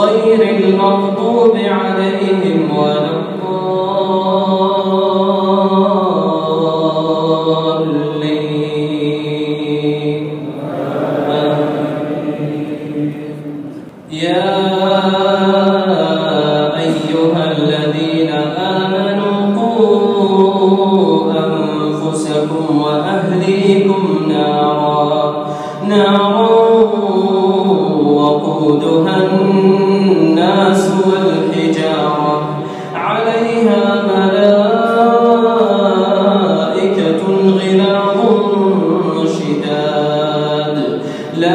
غير المغضوب عليهم ولا يا أيها الذين آمنوا قوا أنفسكم وأهليكم نارا. نارا وقودها الناس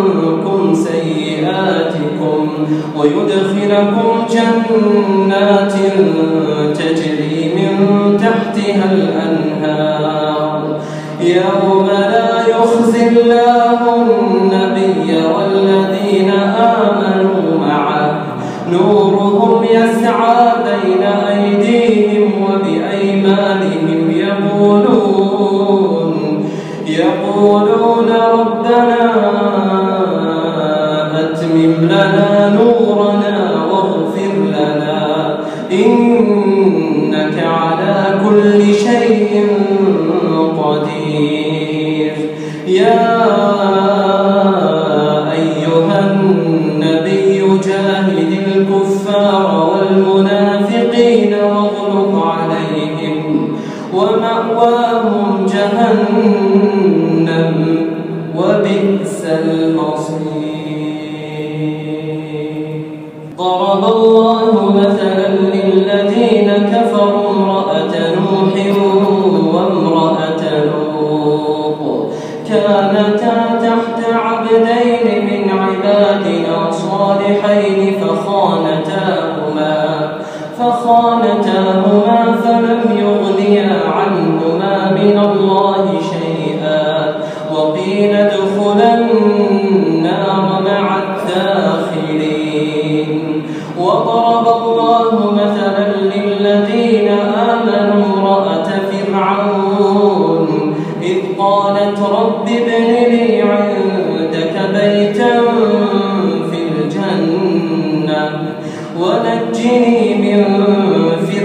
عنكم سيئاتكم ويدخلكم جنات تجري من تحتها الأنهار. يوم لا يخزي الله النبي والذين آمنوا معه. نورهم يسعى بين أيديهم وبأيمانهم. يقولون يقولون ربنا لنا نورنا واغفر لنا. إنك على كل شيء قدير. يا أيها النبي جاهد الكفار والمنافقين واغلق عليهم ومأواهم جهنم وبئس المصير. Oh.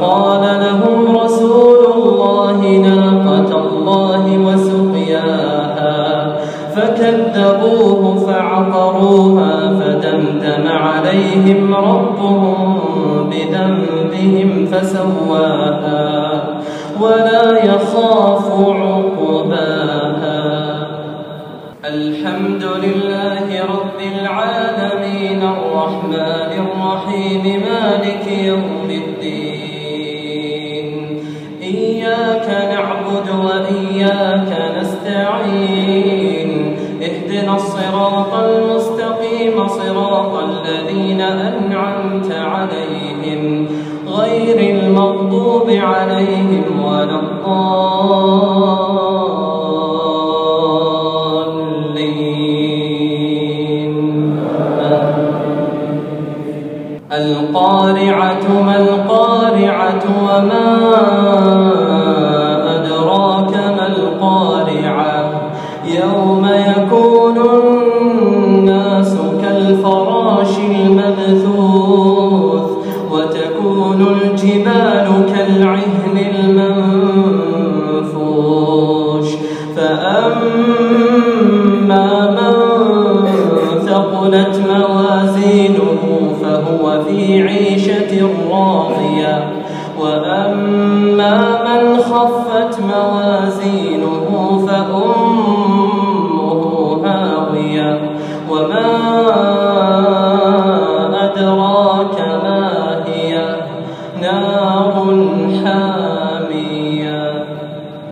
فقال لهم رسول الله ناقة الله وسقياها. فكذبوه فعقروها فدمدم عليهم ربهم بذنبهم فسواها. ولا يخاف عقباها. الحمد لله رب العالمين الرحمن الرحيم مالك يوم صراط الذين أنعمت عليهم غير المغضوب عليهم ولا الضالين. القارعة ما القارعة وما فأما من ثقلت